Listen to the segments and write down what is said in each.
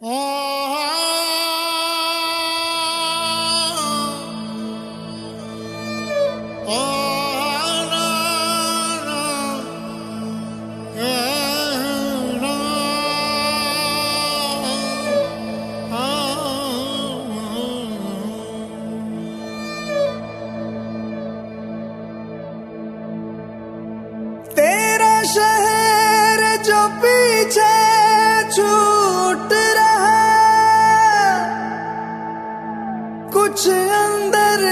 तेरा शहर जो पीछे छू कुछ अंदर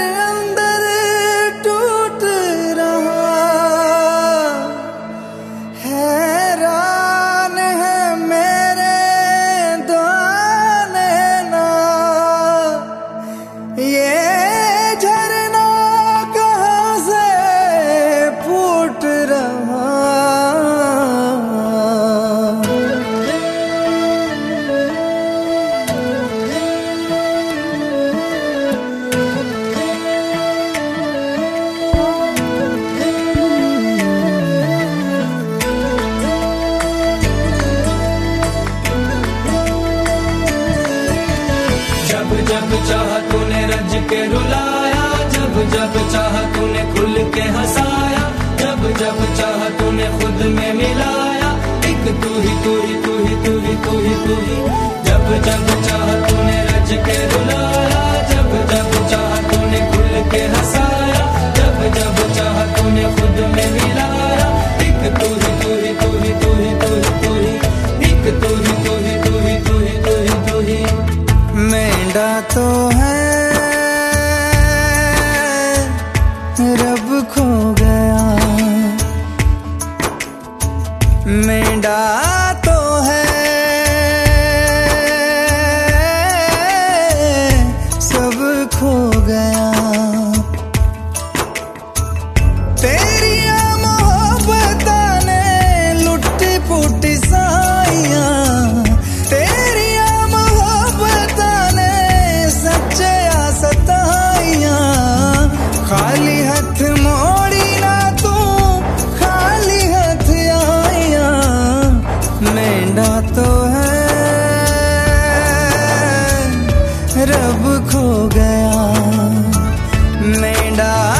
तो है। रब खो गया। मेंढा तो खो गया। मैं डाल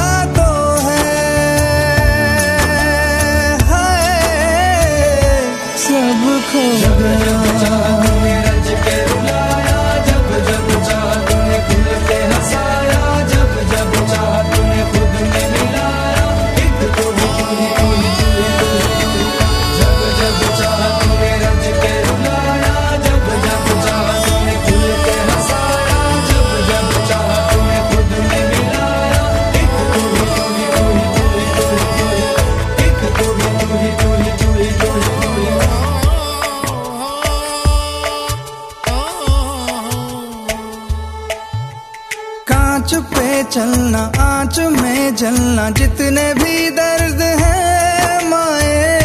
आँच में जलना जितने भी दर्द है, माए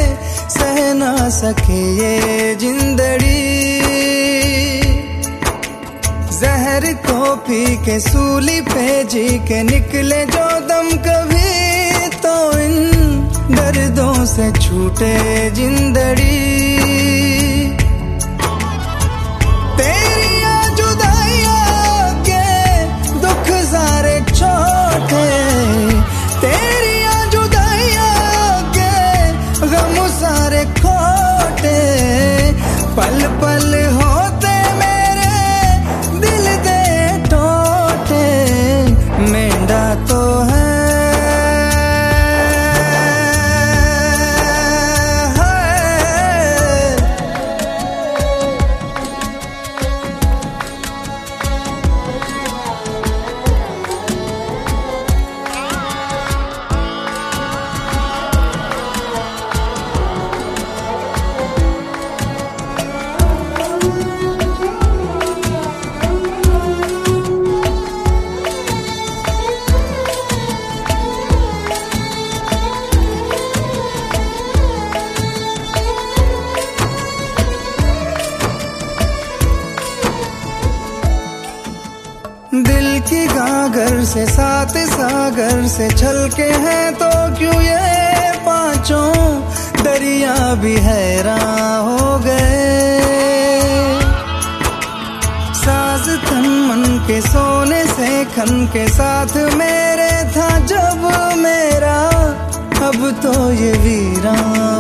सह ना सके ये जिंदड़ी। जहर को पी के सूली पे जी के निकले जो दम कभी तो इन दर्दों से छूटे जिंदड़ी। की गागर से सात सागर से छल के हैं तो क्यों ये पाँचों दरिया भी हैरान हो गए? साज तन मन के सोने से खन के साथ मेरे था जब मेरा, अब तो ये वीरान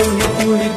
तू ही तू ही